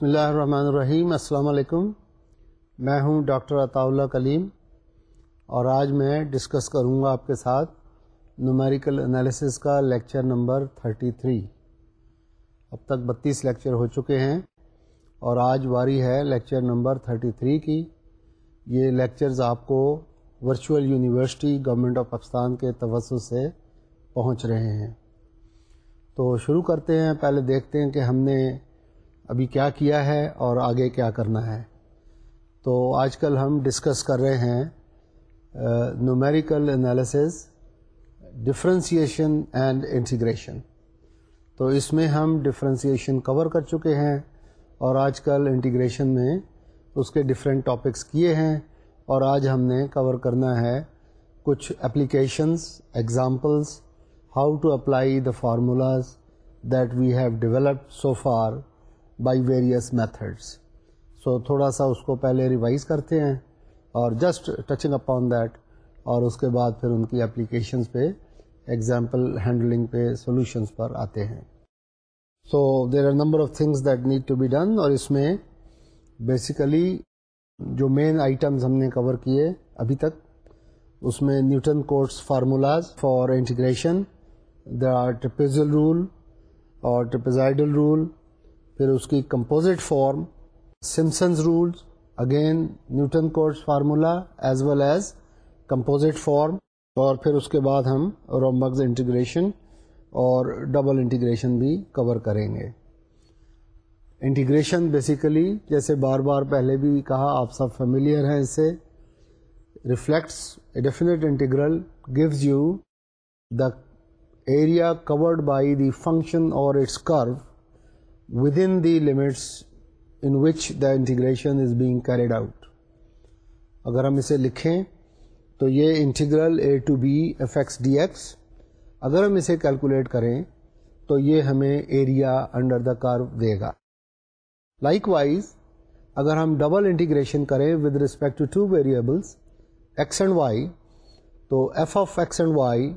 بسم اللہ الرحمن الرحیم السلام علیکم میں ہوں ڈاکٹر عطاء اللہ کلیم اور آج میں ڈسکس کروں گا آپ کے ساتھ نومیریکل انالیسس کا لیکچر نمبر 33 اب تک بتیس لیکچر ہو چکے ہیں اور آج واری ہے لیکچر نمبر 33 کی یہ لیکچرز آپ کو virtual university government of Pakistan کے توسط سے پہنچ رہے ہیں تو شروع کرتے ہیں پہلے دیکھتے ہیں کہ ہم نے ابھی کیا کیا ہے اور آگے کیا کرنا ہے تو آج کل ہم ڈسکس کر رہے ہیں numerical analysis differentiation and integration تو اس میں ہم ڈفرینسیشن کور کر چکے ہیں اور آج کل انٹیگریشن میں اس کے ڈفرینٹ ٹاپکس کیے ہیں اور آج ہم نے کور کرنا ہے کچھ applications examples how to apply the formulas that we have developed so far by various methods so تھوڑا سا اس کو پہلے ریوائز کرتے ہیں اور just touching up on that اور اس کے بعد پھر ان کی اپلیکیشنس پہ ایگزامپل ہینڈلنگ پہ سولوشنس پر آتے ہیں so there are number of things that need to be done اور اس میں بیسیکلی جو مین آئٹمز ہم نے کور کیے ابھی تک اس میں Newton Cotes formulas for integration there are trapezoidal rule اور ٹرپزائڈل رول پھر اس کی composite form Simpson's rules again Newton Cotes formula as well as composite form اور پھر اس کے بعد ہم رومبگز انٹیگریشن اور ڈبل انٹیگریشن بھی کور کریں گے انٹیگریشن بیسیکلی جیسے بار بار پہلے بھی کہا آپ سب فیملیئر ہیں اس سے reflects definite integral gives you the area covered by the function اور its curve with in the limits in which the integration is being carried out اگر ہم اسے لکھیں تو یہ integral A to be F X D X اگر ہم اسے کیلکولیٹ کریں تو یہ ہمیں ایریا انڈر دا کر دے گا لائک وائز اگر ہم ڈبل انٹیگریشن کریں with respect to two variables X and Y تو F of X and Y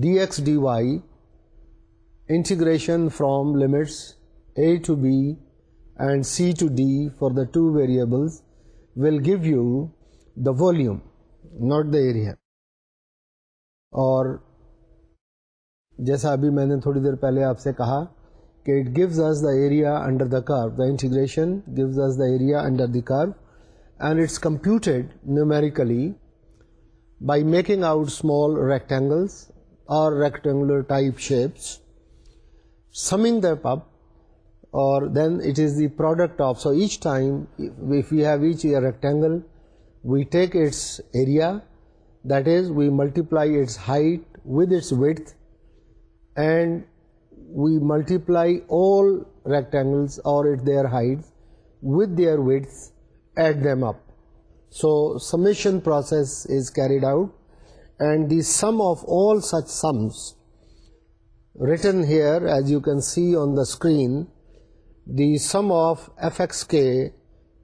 D X D Y integration from limits a to be and C to D for the two variables will give you the volume not the area اور جیسا ابھی میں نے تھوڑی دیر پہلے آپ سے کہا کہ it gives us the area under the curve the integration gives us the area under the curve and it's computed numerically by making out small rectangles اور rectangular type shapes summing them up, or then it is the product of, so each time if we have each a rectangle, we take its area, that is we multiply its height with its width, and we multiply all rectangles or their heights with their widths, add them up. So summation process is carried out, and the sum of all such sums return here as you can see on the screen the sum of ایفیکس کے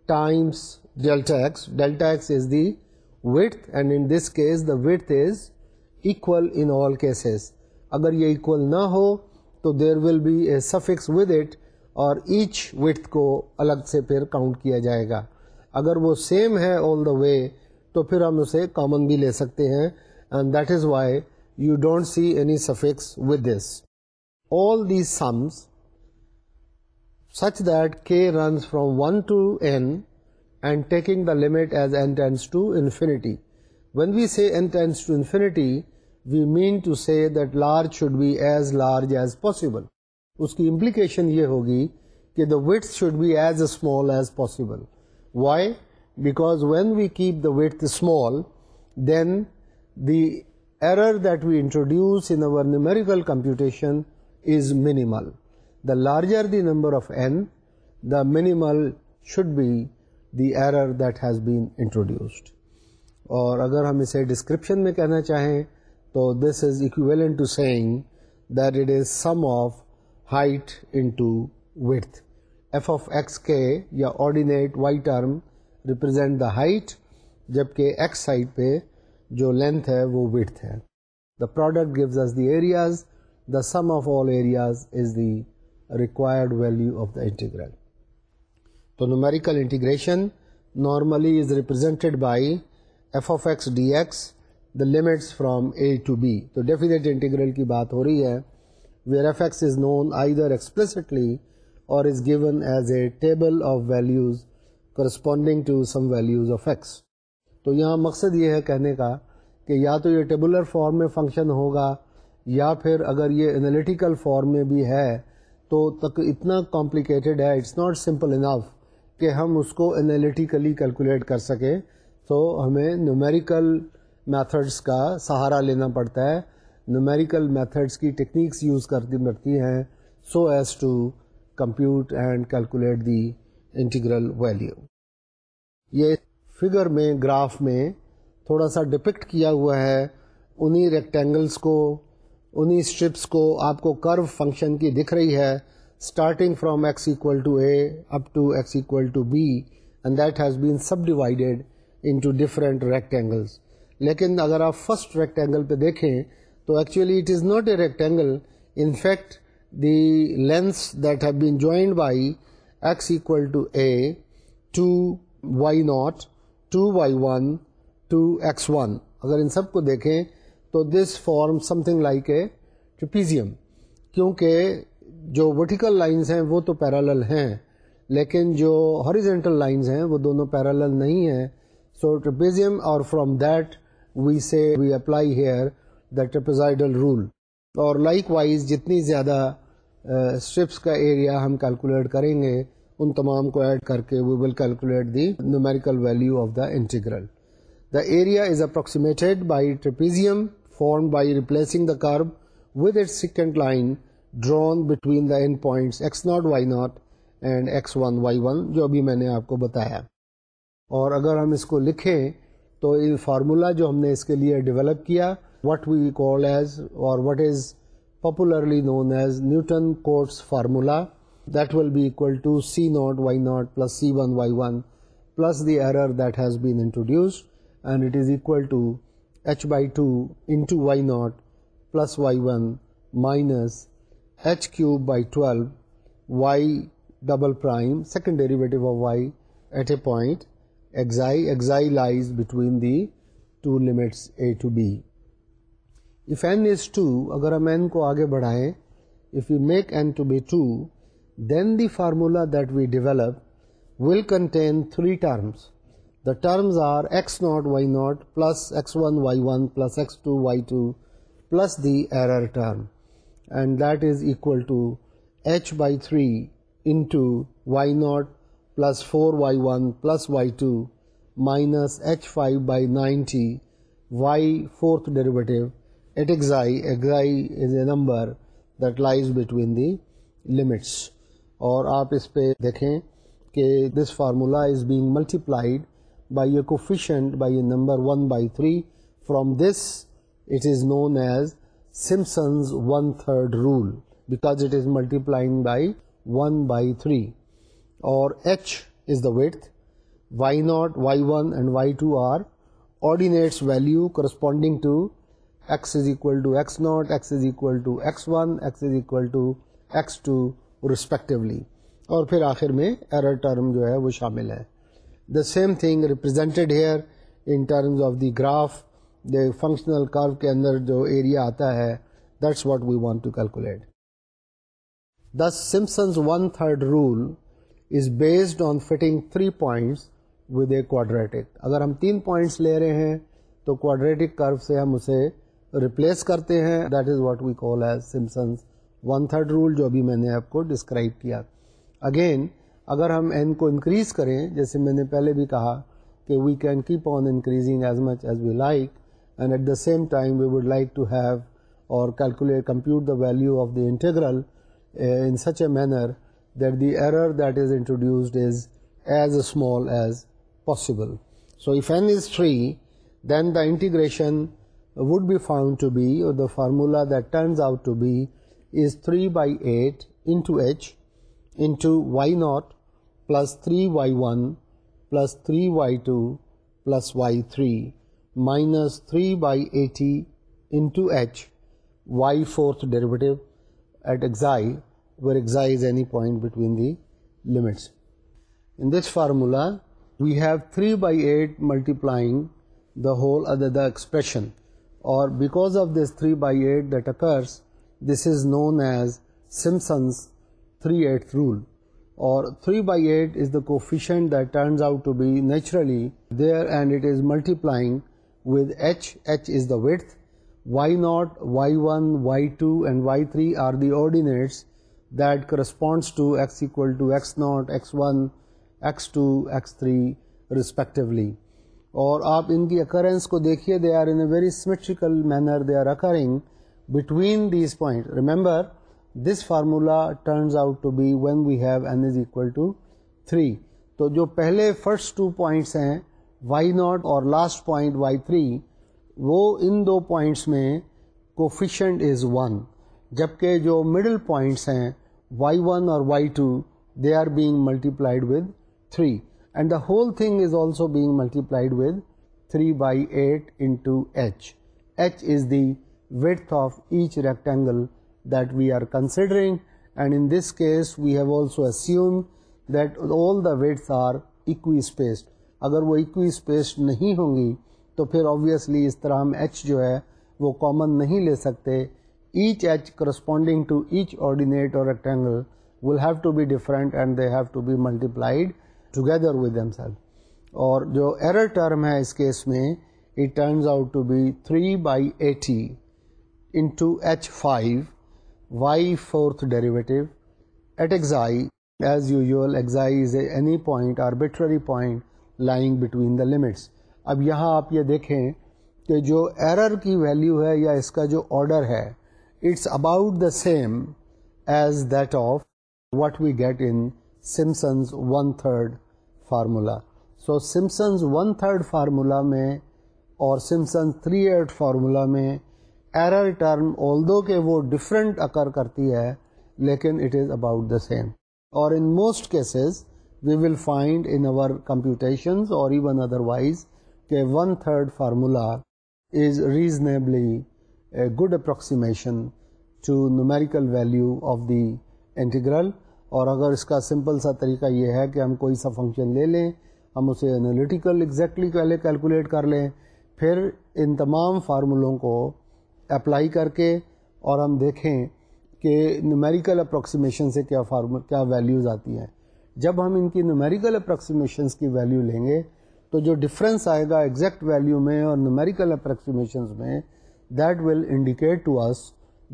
times deltas delta x is the width and in this case the width is equal in all cases اگر یہ اکول نہ ہو تو there will be a suffix with it اور H width کو الگ سے پھر کاؤنٹ کیا جائے گا اگر وہ سیم ہے آل دا وے تو پھر ہم اسے کامن بھی لے سکتے ہیں and that is why you don't see any suffix with this all sums such such that K from 1 one to N and taking the as as tends to infinity when we say N tends to infinity we mean to say that large should be as large as possible اس کی implication یہ ہوگی کہ the width should be as small as possible why because when we keep the width small then the error that we introduce in our numerical computation is minimal. The larger the number of n, the minimal should be the error that has been introduced. اور اگر ہم اسے description میں کہنا چاہیں تو this is saying that it is sum of height width F of x کے یا ordinate Y term represent the height جبکہ ایکس سائڈ پہ جو لینتھ ہے وہ ویڈھ ہے the product gives us the areas the sum of all areas is the required value of the integral تو numerical integration normally is represented by F of x x D the limits from a to b تو definite integral کی بات ہو رہی ہے where F x is is known either explicitly or given as a table of values corresponding to some values of x تو یہاں مقصد یہ ہے کہنے کا کہ یا تو یہ ٹیبولر فارم میں فنکشن ہوگا یا پھر اگر یہ انالیٹیکل فارم میں بھی ہے تو تک اتنا کمپلیکیٹڈ ہے اٹس ناٹ سمپل انف کہ ہم اس کو انالیٹیکلی کیلکولیٹ کر سکیں تو ہمیں نیومیریکل میتھڈس کا سہارا لینا پڑتا ہے نیومیریکل میتھڈس کی ٹیکنیکس یوز کرتی پڑتی ہیں so as to compute and calculate the integral value یہ فگر میں گراف میں تھوڑا سا ڈپکٹ کیا ہوا ہے انہی ریکٹینگلس کو انہی اسٹرپس کو آپ کو کرو فنکشن کی دکھ رہی ہے starting from x equal to a up to x equal to be and that has been subdivided into different rectangles لیکن اگر آپ فسٹ ریکٹینگل پہ دیکھیں تو actually it is not a rectangle in fact the lines that have been joined by x equal to a to Y naught to to one to x one اگر ان سب کو دیکھیں تو this form some thing like a trapezium کیونکہ جو vertical lines ہیں وہ تو پیرالل ہیں لیکن جو ہاریزینٹل لائنز ہیں وہ دونوں پیرالل نہیں ہیں سو ٹریپیزیم اور فرام دیٹ وی سے we apply here the trapezoidal rule اور لائک وائز جتنی زیادہ اسٹرپس uh, کا ایریا ہم کیلکولیٹ کریں گے ان تمام کو ایڈ کر کے we will calculate the numerical value of the integral the area is approximated by trapezium form by replacing the curve with it secant line drawn between the x point Y naught and x one Y one جو ابھی میں نے آپ کو بتایا اور اگر ہم اس کو لکھیں تو یہ فارمولا جو ہم نے اس کے لیے ڈیولپ کیا what we call as or what is popularly known as Newton Cotes formula that will be equal to C naught Y not plus C one Y one plus the error that has be introduced and it is equal to H by two into Y not plus Y one minus H cube by twelve Y double prime second derivative of Y at a point xi ایگزائی لائز between the two limits a to be if N is two اگر ہم N كو آگے بڑھائیں if you make N to be two Then the formula that we develop will contain three terms. The terms are x0, y0 plus x1, y1 plus x2, y2 plus the error term, and that is equal to h by 3 into y0 plus 4y1 plus y2 minus h5 by 90 y fourth derivative at xi. Xi is a number that lies between the limits. اور آپ اس پہ دیکھیں کہ this formula is being multiplied by a coefficient by a number one by three from this it is known as Simpson's one third rule because it is multiplying by one by three اور H is the width Y naught Y one and Y two are ordinates value corresponding to X is equal to x naught x is equal to x one x is equal to x two respectively اور پھر آخر میں error term جو ہے وہ شامل ہے the same thing represented here in terms of the graph the functional curve کے اندر جو ایریا آتا ہے that's what we want to calculate the Simpson's one third rule is based on fitting three points with a quadratic اگر ہم تین points لے رہے ہیں تو کواڈریٹک کرو سے ہم اسے ریپلیس کرتے ہیں that is what we call as Simpson's one third rule جو ابھی میں نے آپ کو ڈسکرائب کیا اگین اگر ہم این کو انکریز کریں جیسے میں نے پہلے بھی کہا کہ we can keep on increasing as much as we like and at the same time we would like to have or calculate compute the value of the integral in such a manner that the error that is introduced is as a small as possible so if N is three then the integration would be found formula that turns out to be is 3 by 8 into h into y0 plus 3y1 plus 3y2 plus y3 minus 3 by 80 into h, y fourth derivative at xi, where xi is any point between the limits. In this formula we have 3 by 8 multiplying the expression, or because of this 3 by 8 that occurs, this is known as Simpson's three eight rule اور three by eight is the coefficient that turns out to be naturally there and it is multiplying with H H is the width Y naught Y one Y two and Y three are the ordinates that corresponds to x equal respectively اور آپ ان کی occurrences کو دیکھیے they are in a very symmetrical manner they are occurring between these point remember this formula turns out to be when we have n is equal to three تو جو پہلے first two points ہیں y naught اور last point y three وہ ان دو points میں coefficient is one جبکہ جو مڈل پوائنٹس ہیں وائی ون اور y two they are being multiplied with three and the whole thing is also being multiplied with three by eight into h H is the width of each rectangle that we are considering and in this case we have also assumed that all the widths are equi spaced اگر وہ اکوی space نہیں ہوں گی تو پھر obviously اس طرح ہم H جو ہے وہ کامن نہیں لے سکتے h h corresponding to H ordinate اور rectangle will have to be different and they have to be multiplied together with themselves اور جو ایرر ٹرم ہے اس کیس میں it turns out to be three by eighty into h five y fourth derivative at xi as you your ایگزائز any point arbitrary point lying between the limits اب یہاں آپ یہ دیکھیں کہ جو ایرر کی ویلیو ہے یا اس کا جو آڈر ہے it's about the same as that of what we get in Simpson's one third formula so Simpson's one third formula میں اور سمسنز تھری ایٹ فارمولا میں ایرر ٹرم آل دو کہ وہ ڈفرینٹ اکر کرتی ہے لیکن it is about the same اور in most cases we will find in our computations اور ایون ادر وائز کہ one third formula is reasonably good approximation to numerical value of the integral اور اگر اس کا سمپل سا طریقہ یہ ہے کہ ہم کوئی سا فنکشن لے لیں ہم اسے انالیٹیکل ایگزیکٹلی پہلے کیلکولیٹ کر لیں پھر ان تمام فارمولوں کو اپلائی کر کے اور ہم دیکھیں کہ نیومیریکل اپروکسیمیشن سے کیا فارم کیا ویلیوز آتی ہیں جب ہم ان کی نیومیریکل اپروکسیمیشنس کی ویلیو لیں گے تو جو ڈفرینس آئے گا ایگزیکٹ ویلیو میں اور نیومیریکل اپروکسیمیشنز میں that will indicate to us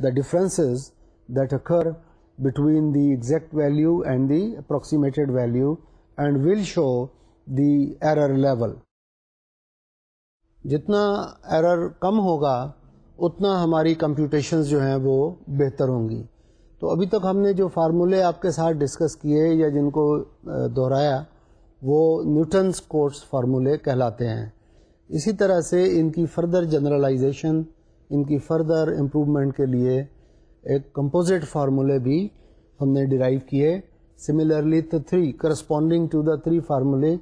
the differences that occur between the exact value and the approximated value and will show the error level جتنا ایرر کم ہوگا اتنا ہماری کمپیوٹیشنز جو ہیں وہ بہتر ہوں گی تو ابھی تک ہم نے جو فارمولے آپ کے ساتھ ڈسکس کیے یا جن کو دہرایا وہ نیوٹنس کورس فارمولے کہلاتے ہیں اسی طرح سے ان کی فردر جنرلائزیشن ان کی فردر امپرومنٹ کے لیے ایک کمپوزٹ فارمولے بھی ہم نے ڈرائیو کیے similarly three corresponding to the three فارمولے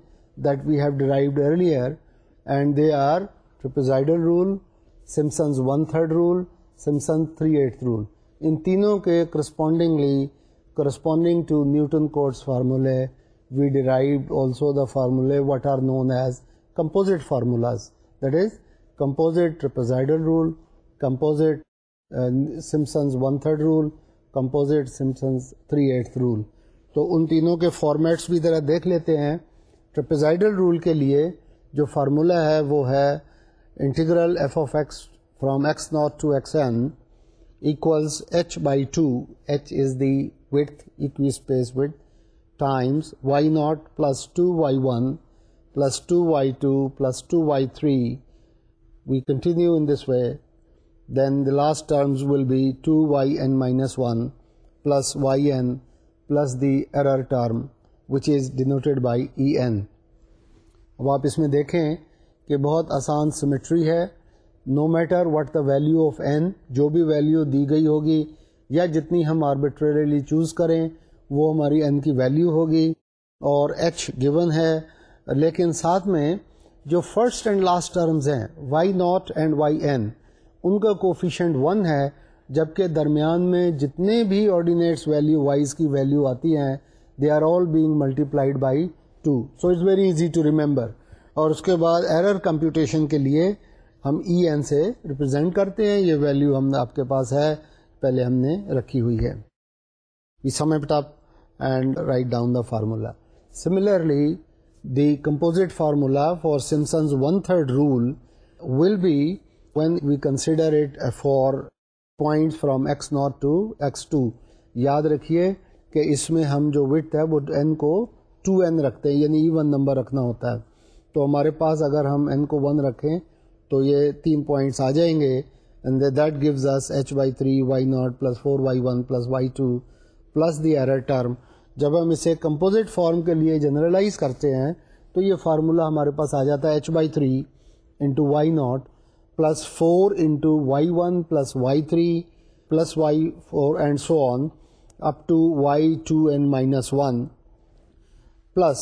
that we have derived earlier and they are trapezoidal rule Simpson's one third rule Simpson three eight rule ان تینوں کے correspondingly corresponding to Newton Cotes فارمولے وی ڈیرائیو آلسو دا فارمولے what are known as composite formulas that is composite trapezoidal rule composite Simpson's one third rule composite Simpson's three eight rule تو ان تینوں کے formats بھی ذرا دیکھ لیتے ہیں ٹرپیزائڈل رول کے لیے جو فارمولہ ہے وہ ہے integral f of x from x naught to x n equals h by two h is the width space width times y not plus two y one plus two y two plus two y three we continue in this way then the last terms will be two y n minus one plus y n plus the error term which is denoted by e n اب آپ اس میں دیکھیں کہ بہت آسان symmetry ہے no matter what the value of n جو بھی ویلیو دی گئی ہوگی یا جتنی ہم آربیٹریلی چوز کریں وہ ہماری این کی ویلیو ہوگی اور ایچ گیون ہے لیکن ساتھ میں جو فرسٹ اینڈ لاسٹ ٹرمز ہیں y naught and y n ان کا کوفیشینٹ ون ہے جبکہ درمیان میں جتنے بھی آرڈینیٹس ویلیو وائز کی ویلیو آتی ہیں they are all being multiplied by two so it's very easy to remember اور اس کے بعد ایرر کمپیوٹیشن کے لیے ہم ای این سے ریپرزینٹ کرتے ہیں یہ ویلیو ہم آپ کے پاس ہے پہلے ہم نے رکھی ہوئی ہے and write down the formula similarly the composite formula for Simpson's one third rule will be when we consider it for point from x naught to x two یاد رکھیے کہ اس میں ہم جو وٹ ہے وہ این کو ٹو این رکھتے یعنی ای ون نمبر رکھنا ہوتا ہے تو ہمارے پاس اگر ہم این کو ون رکھیں تو یہ تین پوائنٹس آ جائیں گے and that gives us h Y three y not plus four y one plus y two plus the error term جب ہم اسے کمپوزٹ فارم کے لیے جنرلائز کرتے ہیں تو یہ فارمولہ ہمارے پاس آ جاتا ہے h by three into Y not plus four into y one plus y three plus Y four and so on up to y two n minus one plus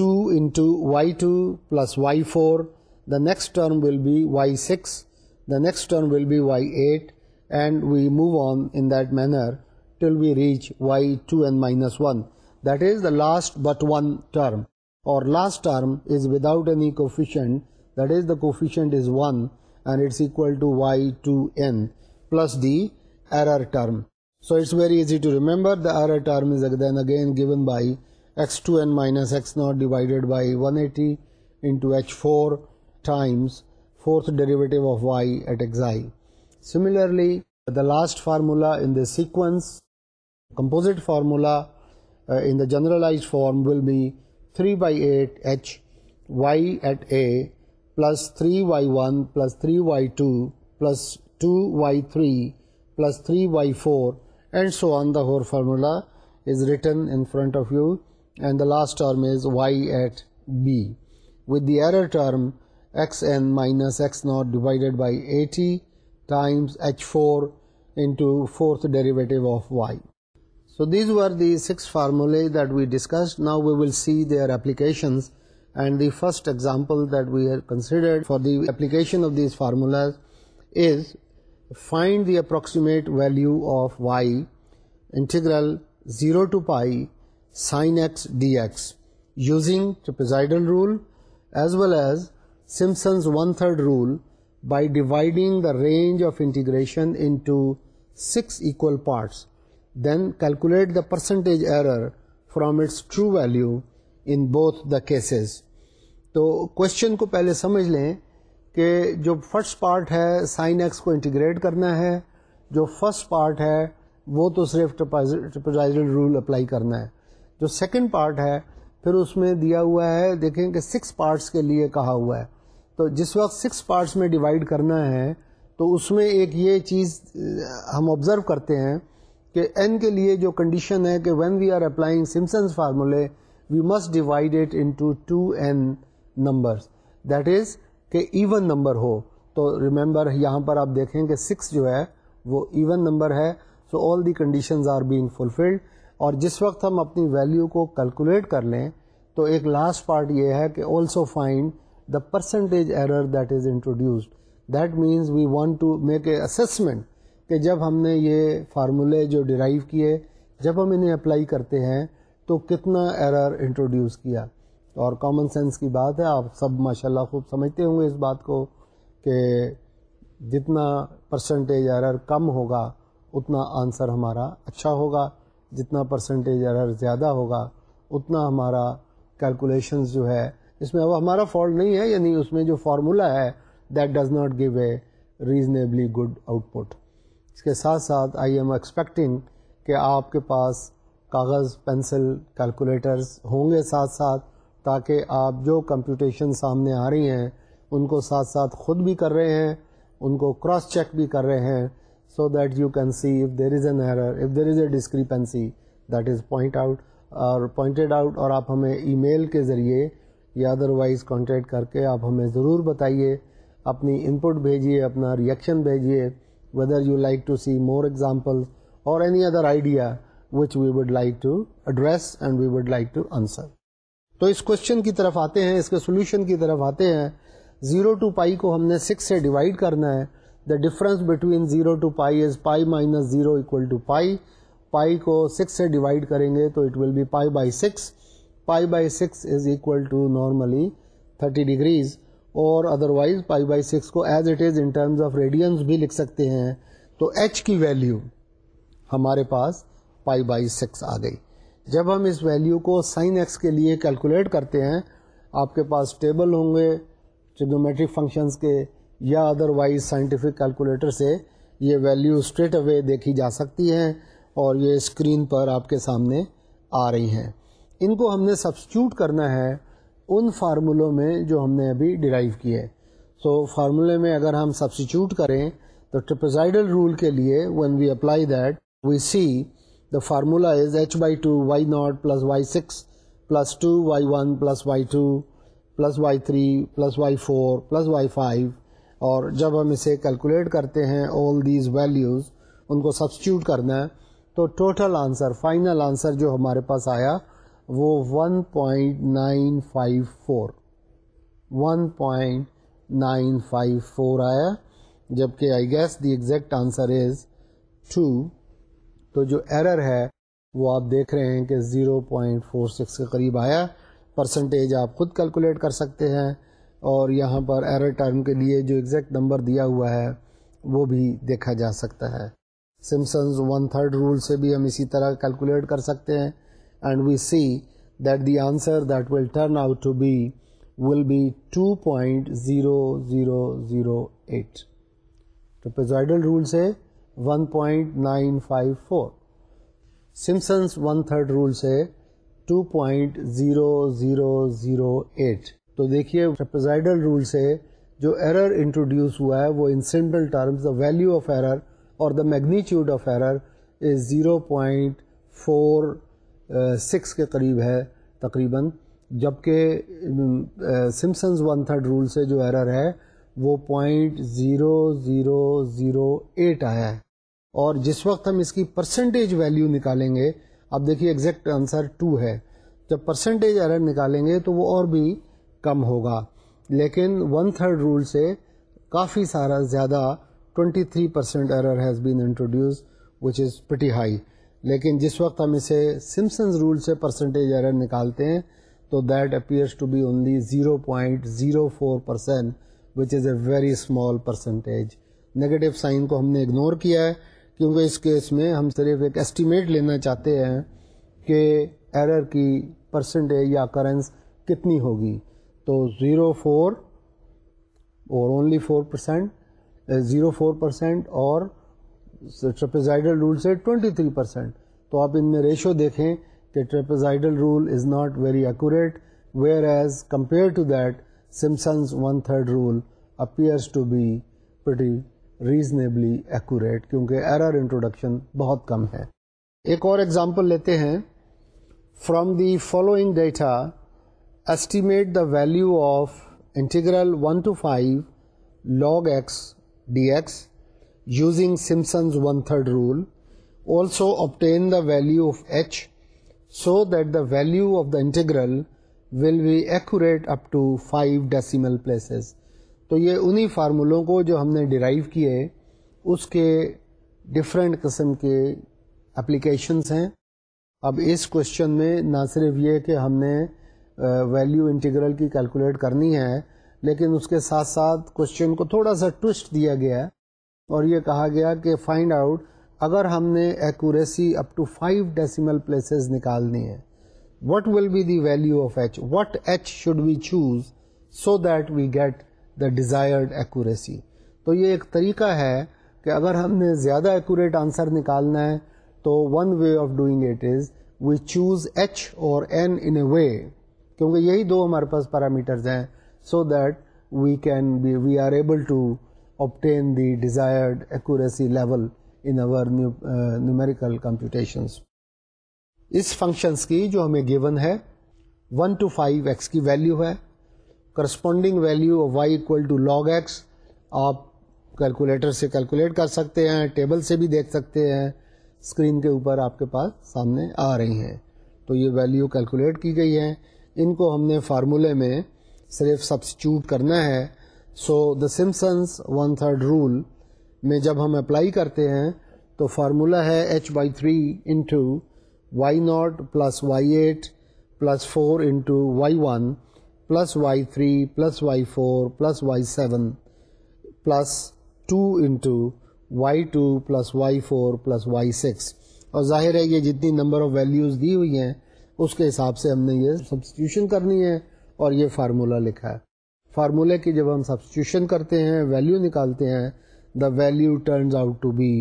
2 into y2 plus y4, the next term will be y6, the next term will be y8, and we move on in that manner till we reach y2n minus 1. That is the last but one term, or last term is without any coefficient, that is the coefficient is 1 and it's equal to y2n plus the error term. So it's very easy to remember. The error term is then again given by x2n minus x0 divided by 180 into h4 times fourth derivative of y at xi. Similarly, the last formula in this sequence, composite formula uh, in the generalized form, will be 3 by 8 h y at a plus 3y1 plus 3y2 plus 2y3 plus 3y4, and so on. The whole formula is written in front of you and the last term is y at b, with the error term xn minus x0 divided by 80 times h4 into fourth derivative of y. So these were the six formulae that we discussed. Now we will see their applications, and the first example that we have considered for the application of these formulas is find the approximate value of y integral 0 to pi dx d x using rule as well as Simpson's one third rule by dividing the range of integration six equal parts then calculate the percentage error from its true value in both the cases تو question کو پہلے سمجھ لیں کہ جو first part ہے sine x کو integrate کرنا ہے جو فرسٹ پارٹ ہے وہ تو صرف رول اپلائی کرنا ہے جو سیکنڈ پارٹ ہے پھر اس میں دیا ہوا ہے دیکھیں کہ سکس پارٹس کے لیے کہا ہوا ہے تو جس وقت سکس پارٹس میں ڈیوائڈ کرنا ہے تو اس میں ایک یہ چیز ہم آبزرو کرتے ہیں کہ این کے لیے جو کنڈیشن ہے کہ when we are applying Simpson's فارمولے we must divide it into two n numbers that is کہ ایون نمبر ہو تو ریممبر یہاں پر آپ دیکھیں کہ سکس جو ہے وہ ایون نمبر ہے so all the conditions are being fulfilled اور جس وقت ہم اپنی ویلیو کو کیلکولیٹ کر لیں تو ایک لاسٹ پارٹ یہ ہے کہ also find the percentage error that is introduced that means we want to make a assessment کہ جب ہم نے یہ فارمولے جو ڈرائیو کیے جب ہم انہیں اپلائی کرتے ہیں تو کتنا ایرر انٹروڈیوس کیا اور کامن سینس کی بات ہے آپ سب ماشاء اللہ خوب سمجھتے ہوں گے اس بات کو کہ جتنا پرسنٹیج ایرر کم ہوگا اتنا آنسر ہمارا اچھا ہوگا جتنا پرسنٹیج ارر زیادہ ہوگا اتنا ہمارا کیلکولیشنز جو ہے اس میں اب ہمارا فالٹ نہیں ہے یعنی اس میں جو فارمولا ہے that does not give a reasonably good output اس کے ساتھ ساتھ آئی ایم ایکسپیکٹنگ کہ آپ کے پاس کاغذ پینسل کیلکولیٹرز ہوں گے ساتھ ساتھ تاکہ آپ جو کمپیوٹیشن سامنے آ رہی ہیں ان کو ساتھ ساتھ خود بھی کر رہے ہیں ان کو کراس چیک بھی کر رہے ہیں so that you can see if there is inner if there is a discrepancy that is point out اور پوائنٹڈ آؤٹ اور آپ ہمیں ای میل کے ذریعے یا ادروائز کانٹیکٹ کر کے آپ ہمیں ضرور بتائیے اپنی ان پٹ بھیجیے اپنا ریئیکشن بھیجیے whether you like to see more example اور any other idea which we would like to address and we would like to answer تو اس کوشچن کی طرف آتے ہیں اس کے سولوشن کی طرف آتے ہیں زیرو ٹو پائی کو ہم نے سکس سے ڈیوائڈ کرنا ہے the difference between zero to pi is pi minus zero equal to pi pi کو سکس سے ڈیوائڈ کریں گے تو it will be pi by six pi by six is equal to normally thirty degrees اور otherwise pi by six کو as it is in terms of radians بھی لکھ سکتے ہیں تو ایچ کی ویلو ہمارے پاس پائی بائی سکس آ گئی جب ہم اس ویلو کو سائن ایکس کے لیے کیلکولیٹ کرتے ہیں آپ کے پاس ٹیبل ہوں گے جنومیٹرک فنکشنس کے یا ادر وائز سائنٹیفک کیلکولیٹر سے یہ ویلیو اسٹریٹ اوے دیکھی جا سکتی ہیں اور یہ اسکرین پر آپ کے سامنے آ رہی ہیں ان کو ہم نے سبسٹیوٹ کرنا ہے ان فارمولوں میں جو ہم نے ابھی ڈرائیو کی ہے سو فارمولے میں اگر ہم سبسٹیوٹ کریں تو ٹرپزائڈل رول کے لیے when we apply that we see the formula is h by two Y not plus Y six plus two y one plus y two plus y three plus Y four plus y five اور جب ہم اسے calculate کرتے ہیں all these values ان کو substitute کرنا ہے تو ٹوٹل آنسر فائنل آنسر جو ہمارے پاس آیا وہ 1.954 1.954 آیا جبکہ I guess the exact answer is 2 تو جو ایرر ہے وہ آپ دیکھ رہے ہیں کہ 0.46 کے قریب آیا پرسنٹیج آپ خود کیلکولیٹ کر سکتے ہیں اور یہاں پر ایرر ٹرم کے لیے جو ایگزیکٹ نمبر دیا ہوا ہے وہ بھی دیکھا جا سکتا ہے سمسنز ون تھرڈ رول سے بھی ہم اسی طرح کیلکولیٹ کر سکتے ہیں and we see that the answer that will turn out to be will be two point zero zero zero eight ایٹل رول سے one point nine five four Simpson's one third rule سے two point zero zero zero eight تو دیکھیے rule سے جو error introduce ہوا ہے وہ in simple terms the value of error اور the magnitude of error is zero point four six کے قریب ہے تقریباً جبکہ سمسنز ون تھرڈ رول سے جو ایرر ہے وہ point zero zero zero eight آیا ہے اور جس وقت ہم اس کی پرسنٹیج ویلیو نکالیں گے اب دیکھیے ایگزیکٹ آنسر ٹو ہے جب پرسنٹیج ایرر نکالیں گے تو وہ اور بھی کم ہوگا لیکن ون تھرڈ رول سے کافی سارا زیادہ 23% three percent error has been introduce which is pretty high لیکن جس وقت ہم اسے سمسنز رول سے پرسنٹیج ایرر نکالتے ہیں تو that appears to be only zero point zero four percent which is a very small percentage negative sign کو ہم نے اگنور کیا ہے کیونکہ اس کیس میں ہم صرف ایک ایسٹیمیٹ لینا چاہتے ہیں کہ ایرر کی پرسنٹیج یا کرنس کتنی ہوگی تو زیرو فور اور only four percent zero four percent اور ٹریپیزائڈل رول سے ٹوینٹی تھری پرسینٹ تو آپ ان میں ریشو دیکھیں کہ trapezoidal rule is not very accurate whereas compare to that Simpson's one third rule appears to be pretty reasonably accurate کیونکہ error introduction بہت کم ہے ایک اور ایگزامپل لیتے ہیں from the following data estimate the value of integral one to five log x D x using Simpson's one third rule also obtain the value of h so that the value of the integral will be accurate up to five decimal places تو یہ انہی فارمولوں کو جو ہم نے derive کیے اس کے different قسم کے اپلیکیشنس ہیں اب اس کوشچن میں نہ صرف یہ کہ ہم نے ویلیو انٹیگرل کی کیلکولیٹ کرنی ہے لیکن اس کے ساتھ ساتھ کوشچن کو تھوڑا سا ٹوسٹ دیا گیا اور یہ کہا گیا کہ فائنڈ آؤٹ اگر ہم نے accuracy up to five decimal places نکالنی ہے what will be the value of h what h should we choose so that we get the desired accuracy تو یہ ایک طریقہ ہے کہ اگر ہم نے زیادہ ایکوریٹ آنسر نکالنا ہے تو one way of doing it is we choose h اور این ان اے وے کیونکہ یہی دو ہمارے پاس پیرامیٹرز ہیں so that we can be we are able to obtain the desired accuracy level in numerical computations اس functions کی جو ہمیں گیون ہے ٹو ایکس کی ویلیو ہے corresponding value y equal to log x آپ کیلکولیٹر سے کیلکولیٹ کر سکتے ہیں ٹیبل سے بھی دیکھ سکتے ہیں اسکرین کے اوپر آپ کے پاس سامنے آ رہی ہیں تو یہ ویلیو کیلکولیٹ کی گئی ہے ان کو ہم نے فارمولے میں صرف سبسٹیوٹ کرنا ہے so the Simpson's one third rule میں جب ہم اپلائی کرتے ہیں تو فارمولہ ہے h by three into Y not plus Y eight plus four into y one plus y three plus Y four plus y seven plus two into y two plus Y four plus Y six اور ظاہر ہے یہ جتنی number of values دی ہوئی ہیں اس کے حساب سے ہم نے یہ سبسٹیوشن کرنی ہے اور یہ فارمولہ لکھا ہے فارمولہ کی جب ہم سبسٹیوشن کرتے ہیں ویلیو نکالتے ہیں the value turns out to be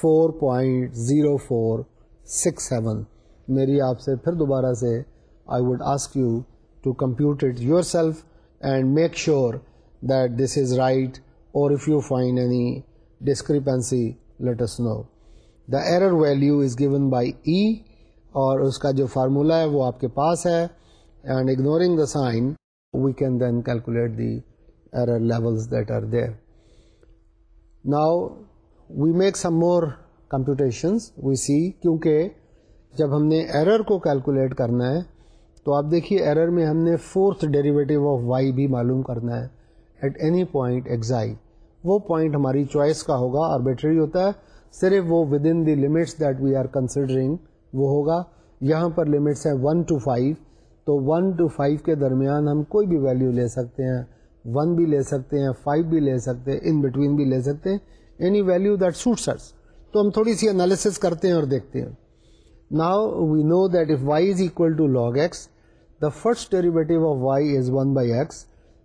four point zero four six seven میری آپ سے پھر دوبارہ سے I would ask you to compute it yourself and make sure that this is right اور if you find any discrepancy let know the error value is given by e اور اس کا جو فارمولہ ہے وہ آپ کے پاس ہے and ignoring the sign we can then calculate the error level now we make some more computations we see کیونکہ جب ہم نے ایرر کو کیلکولیٹ کرنا ہے تو آپ دیکھیے ایرر میں ہم نے فورتھ ڈیریویٹو آف وائی بھی معلوم کرنا ہے ایٹ اینی پوائنٹ ایگزائی وہ پوائنٹ ہماری چوائس کا ہوگا آربیٹری ہوتا ہے صرف وہ with in the limits that we are considering وہ ہوگا یہاں پر لمٹس ہیں ون ٹو فائیو تو ون ٹو فائیو کے درمیان ہم کوئی بھی ویلیو لے سکتے ہیں ون بھی لے سکتے ہیں فائیو بھی لے سکتے ہیں ان بٹوین بھی لے سکتے ہیں any value that suits us تو ہم تھوڑی سی انالیسس کرتے ہیں اور دیکھتے ہیں now we know that f y is equal to log x the first derivative of y is one by x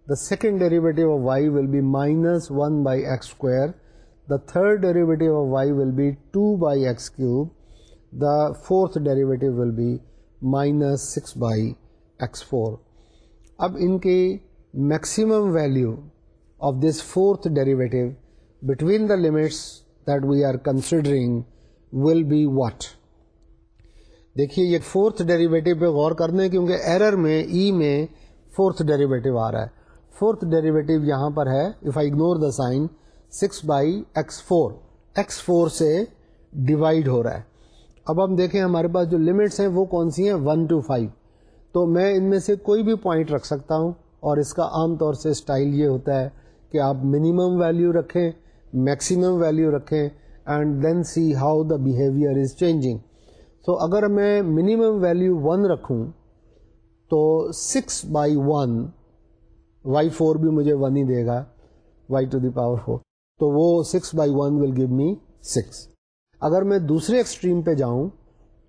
the second derivative of y will be minus one by x square the third derivative of y will be two by x cube fourth derivative will be minus six by x four اب ان کی maximum value of this fourth derivative between the limits that we are considering will be what دیکھیے یہ fourth derivative پہ غور کرنے کیونکہ error میں ای e میں فورتھ ڈیریویٹو آ رہا ہے فورتھ ڈیریویٹو یہاں پر ہے if I ignore the sign six by x four x four سے ڈیوائڈ ہو رہا ہے اب ہم دیکھیں ہمارے پاس جو لمٹس ہیں وہ کون سی ہیں ون ٹو فائیو تو میں ان میں سے کوئی بھی پوائنٹ رکھ سکتا ہوں اور اس کا عام طور سے اسٹائل یہ ہوتا ہے کہ آپ منیمم ویلیو رکھیں میکسیمم ویلیو رکھیں and then see how the behaviour is changing so اگر میں منیمم ویلیو ون رکھوں تو six by one y four بھی مجھے ون ہی دے گا y to the power four تو وہ six by one will give me six اگر میں دوسرے ایکسٹریم پہ جاؤں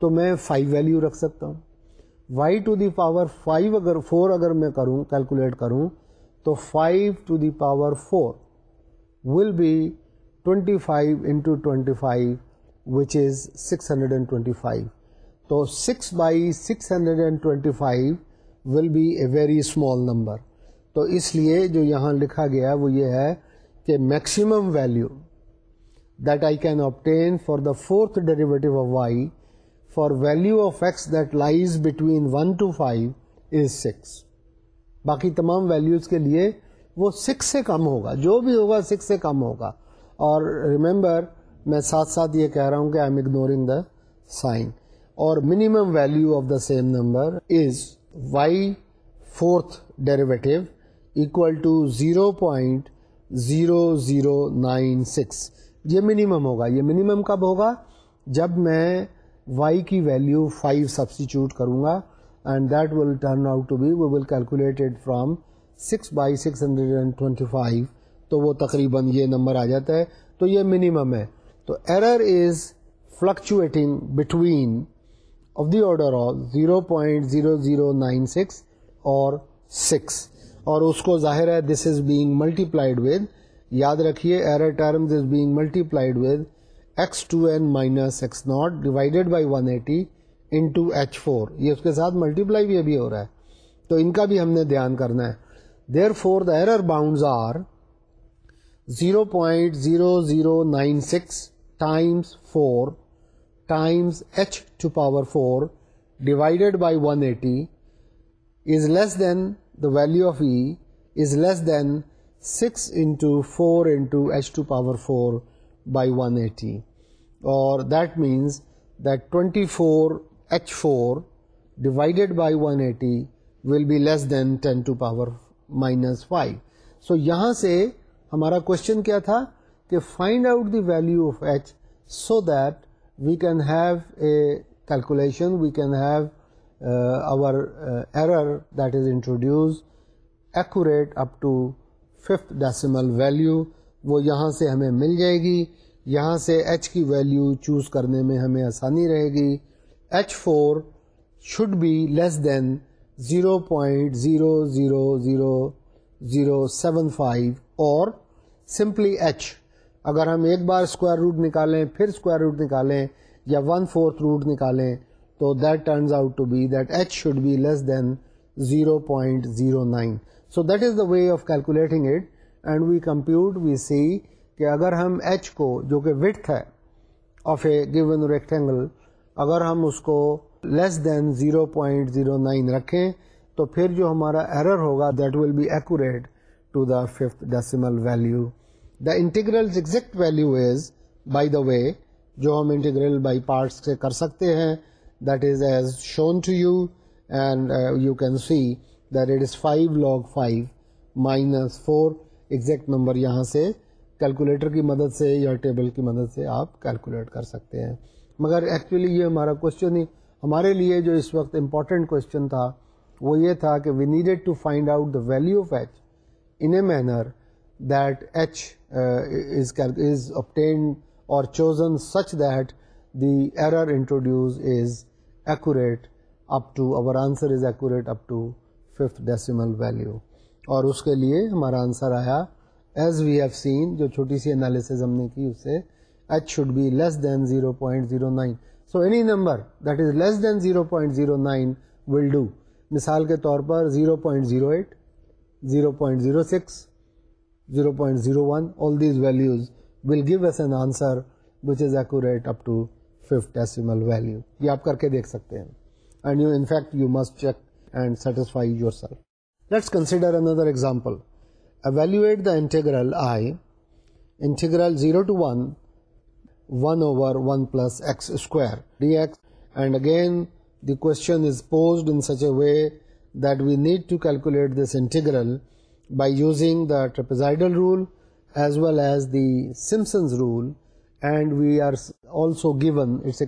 تو میں فائیو ویلیو رکھ سکتا ہوں y to the power five اگر فور اگر میں کروں کیلکولیٹ کروں تو five to the power four will be 25 five into twenty five which is six hundred and five تو six by six hundred and twenty five will be a very small number تو اس لیے جو یہاں لکھا گیا وہ یہ ہے کہ maximum value for the fourth derivative of y for value of x that lies between one to five is six باقی تمام ویلوز کے لیے وہ سکس سے کم ہوگا جو بھی ہوگا سکس سے کم ہوگا اور ریممبر میں ساتھ ساتھ یہ کہہ رہا ہوں کہ I am ignoring the sign اور minimum value of the same number is y fourth derivative equal to zero point zero zero nine six یہ منیمم ہوگا یہ منیمم کب ہوگا جب میں وائی کی ویلیو فائیو سبسٹیچیوٹ کروں گا and that will turn out to be we will calculated from six by six hundred and twenty five تو وہ تقریباً یہ نمبر آ جاتا ہے تو یہ منیمم ہے تو error is fluctuating between of the order of zero point zero zero nine six اور سکس اور اس کو ظاہر ہے this is being multiplied with یاد رکھیے error terms is being multiplied with x to n minus x not divided by one eighty into h four یہ اس کے ساتھ ملٹیپلائی بھی ابھی ہو رہا ہے تو ان کا بھی ہم نے دھیان کرنا ہے therefore the error bounds are zero point zero zero nine six times four times h to power four divided by one eighty is less than the value of e is less than six into four into h to power four by one eighty اور that means that twenty four h four divided by one eighty will be less than ten to power minus five سو یہاں سے ہمارا question کیا تھا کہ find out the value of h so that we can have a calculation we can have our error that is introduces accurate up to fifth decimal value وہ یہاں سے ہمیں مل جائے گی یہاں سے ایچ کی ویلیو چوز کرنے میں ہمیں آسانی رہے گی h four should be less than zero point zero zero zero zero seven five اور سمپلی ایچ اگر ہم ایک بار اسکوائر روٹ نکالیں پھر اسکوائر روٹ نکالیں یا ون فورتھ روٹ نکالیں تو that turns out to be that h should be less than zero point zero nine so that is the way of calculating it and we compute we see کہ اگر ہم h کو جو کہ width ہے of a given rectangle اگر ہم اس کو لیس دین 0.09 رکھیں تو پھر جو ہمارا ایرر ہوگا that will be accurate to the fifth decimal value the integral exact value is by the way جو ہم انٹیگرل بائی پارٹس سے کر سکتے ہیں that is as shown to you and you can see that it is five log five minus four exact number یہاں سے calculator کی مدد سے یا ٹیبل کی مدد سے آپ کیلکولیٹ کر سکتے ہیں مگر ایکچولی یہ ہمارا کوشچن ہی ہمارے لیے جو اس وقت امپورٹنٹ کوشچن تھا وہ یہ تھا کہ we needed to find out the value of h in a manner that h is is open اور chosen such that the error introduce is accurate up to our answer is accurate up to fifth decimal value اور اس کے لیے ہمارا answer آیا as we have seen جو چھوٹی سی انالیسز ہم نے کی اس سے h should be less than zero point zero nine so any number that is less than zero point zero nine will do مثال کے طور پر zero point zero eight zero point zero six zero point zero one all these values will give us an answer which is accurate up to fifth decimal value یہ آپ کر کے دیکھ سکتے ہیں and you in fact you must check way dead to calculate this integral the trapezoid rule as well as the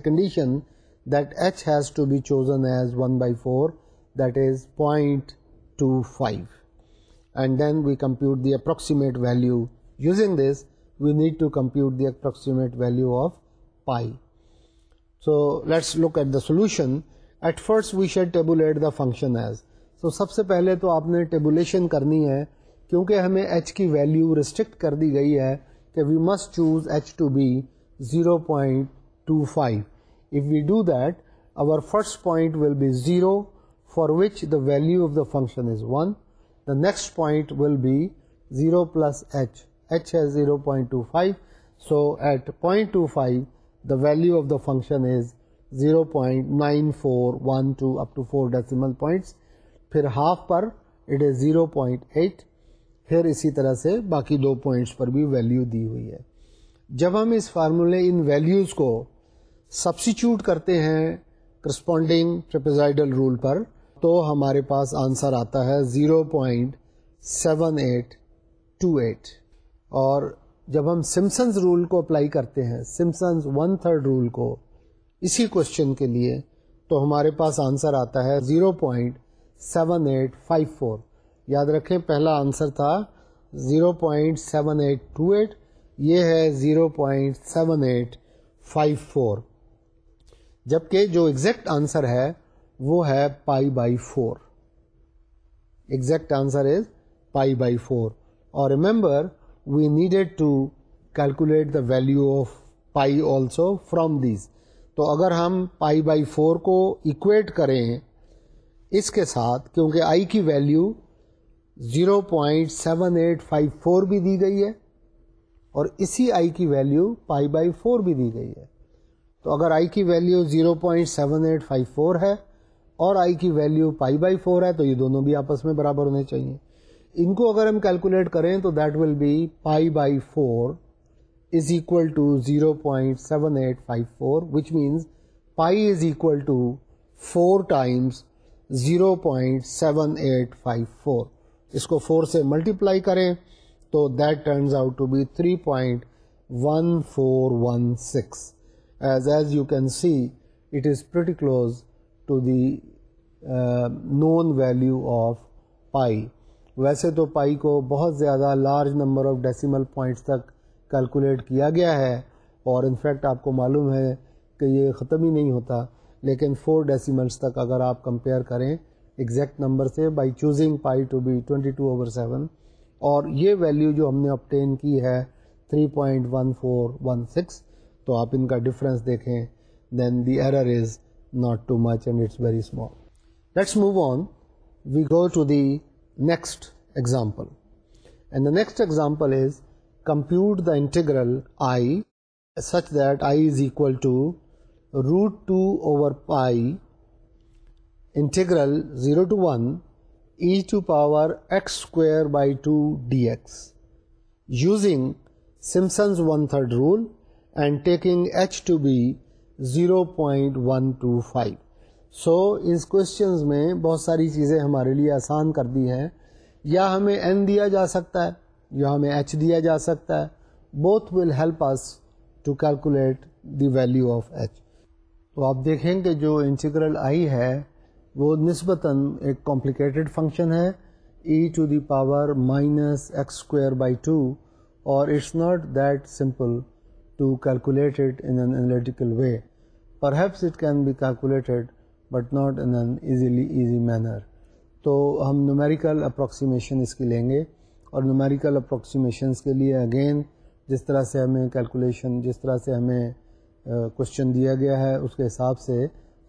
condition which has to be chosen as one by four that is point two five and then we compute the approximate value using this we need to compute the approximate value of pi so let's look at the solution at first we shade table at the function سب سے پہلے تو آپ نے tabulation کرنی ہے کیونکہ ہمیں ایچ کی ویلیو ریسٹرکٹ کر دی گئی ہے کہ we must choose h to be zero point two five if we do that our first point will be zero which the value of the function value of the function پھر half پر it is zero point eight پھر اسی طرح سے باقی دو points پر بھی value دی ہوئی ہے جب ہم اس فارمولے ان ویلیوز کو سبسیچیوٹ کرتے ہیں کرسپونڈنگ رول پر تو ہمارے پاس آنسر آتا ہے zero point seven eight two eight اور جب ہم سمسنز رول کو اپلائی کرتے ہیں سمسنز ون تھرڈ رول کو اسی کوشچن کے لیے تو ہمارے پاس آنسر آتا ہے zero point seven eight five four یاد رکھیں پہلا آنسر تھا zero point seven eight two eight یہ ہے zero point seven eight five four جو ایگزیکٹ آنسر ہے وہ ہے pi by four exact answer is pi by four اور remember we needed to calculate the value of pi also from these تو اگر ہم پائی بائی فور کو equate کریں اس کے ساتھ کیونکہ آئی کی value zero point seven eight five four بھی دی گئی ہے اور اسی آئی کی ویلو پائی بائی فور بھی دی گئی ہے تو اگر آئی کی value zero point seven eight five four ہے اور آئی کی ویلو پائی بائی فور ہے تو یہ دونوں بھی آپس میں برابر ہونے چاہیے ان کو اگر ہم کیلکولیٹ کریں تو that will be pi by four is equal to zero point seven eight five four which means pi is equal to four times zero point seven eight five four اس کو فور سے multiply کریں تو that turns out to be three point one four one six as as you can see it is close to the known value of pi ویسے تو pi کو بہت زیادہ large number of decimal points تک calculate کیا گیا ہے اور انفیکٹ آپ کو معلوم ہے کہ یہ ختم ہی نہیں ہوتا لیکن فور ڈیسیملس تک اگر آپ کمپیئر کریں ایگزیکٹ نمبر سے by choosing pi to be twenty two over seven اور یہ ویلیو جو ہم نے اپٹین کی ہے three point one four one six تو آپ ان کا ڈفرینس دیکھیں then the error is not too much, and it's very small. Let's move on. We go to the next example, and the next example is compute the integral I such that I is equal to root 2 over pi integral 0 to 1 e to power x square by 2 dx using Simpson's one-third rule and taking h to be zero point one to five so اس questions میں بہت ساری چیزیں ہمارے لیے آسان کر دی ہیں یا ہمیں این دیا جا سکتا ہے یا ہمیں ایچ دیا جا سکتا ہے both will help us to calculate the value of h تو آپ دیکھیں کہ جو انٹیگرل آئی ہے وہ نسبتاً ایک کمپلیکیٹڈ فنکشن ہے e to the power minus x square by two اور it's not that simple to calculate it an analytical way perhaps it can be calculated but not in an easily easy manner تو ہم numerical approximation اس کی لیں گے اور numerical اپروکسیمیشنس کے لیے اگین جس طرح سے ہمیں کیلکولیشن جس طرح سے ہمیں کوشچن دیا گیا ہے اس کے حساب سے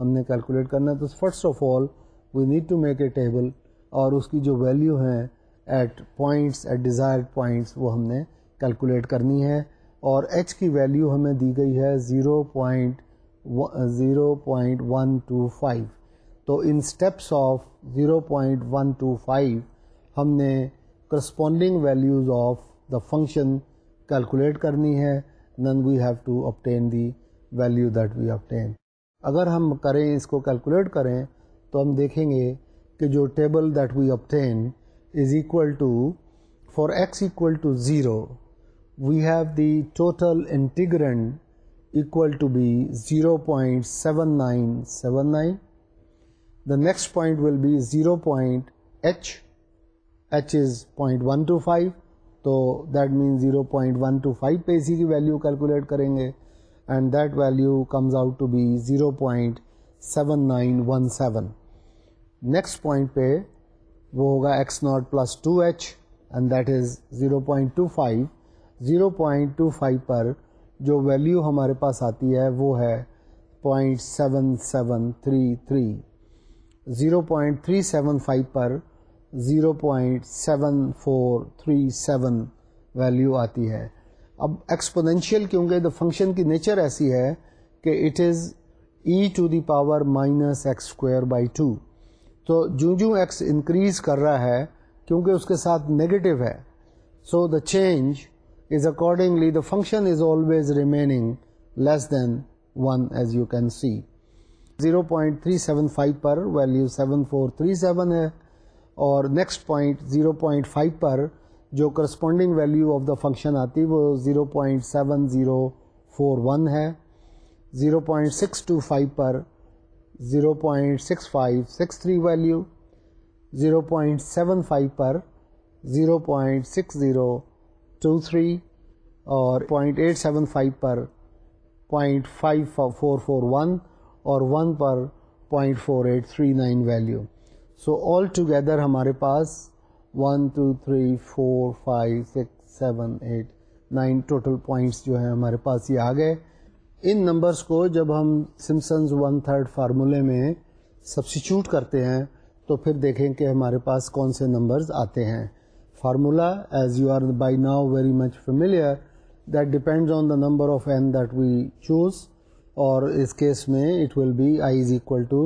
ہم نے کیلکولیٹ کرنا ہے تو first of all we need to make a table اور اس کی جو ویلیو ہیں at points at Dzire points وہ ہم نے کیلکولیٹ کرنی ہے اور ایچ کی ویلیو ہمیں دی گئی ہے zero point zero point one two تو in steps of zero point one two ہم نے corresponding values of the function calculate کرنی ہے then we have to obtain the value that we obtain اگر ہم کریں اس کو کیلکولیٹ کریں تو ہم دیکھیں گے کہ جو table that we obtain is equal to for x equal to zero we have the total integrand equal to be zero point seven nine seven nine the next point will be zero point h H is point one to five تو that means zero point one to five پہ اسی کی value calculate کریں گے and that value comes out to be zero point seven nine one seven next point پہ وہ ہوگا x naught plus two h and that is zero point two five zero point two five پر جو value ہمارے پاس آتی ہے وہ ہے point seven seven three three zero point three seven five پر zero point seven four three seven value آتی ہے اب ایکسپونینشیل کیونکہ دا فنکشن کی نیچر ایسی ہے کہ it is e to the power minus x square by two تو جوں جوں ایکس انکریز کر رہا ہے کیونکہ اس کے ساتھ نگیٹو ہے so the change is accordingly the function is always remaining less than one as you can see zero point three seven five پر value seven four three seven ہے اور next point zero point five پر جو corresponding value of the function آتی وہ zero point seven zero four one ہے zero point six two five پر zero point six five six three value zero point seven five پر zero point six zero two three اور point eight seven five پر point five four four one اور one پر point four eight three nine value so all together ہمارے پاس one two three four five six seven eight nine total points جو ہیں ہمارے پاس یہ آ گئے ان نمبرس کو جب ہم سمسنز ون تھرڈ فارمولے میں سبسٹیچیوٹ کرتے ہیں تو پھر دیکھیں کہ ہمارے پاس کون سے نمبرز آتے ہیں formula as you are by now very much familiar that depends on the number of n that we choose اور اس کیس میں it will be I is equal to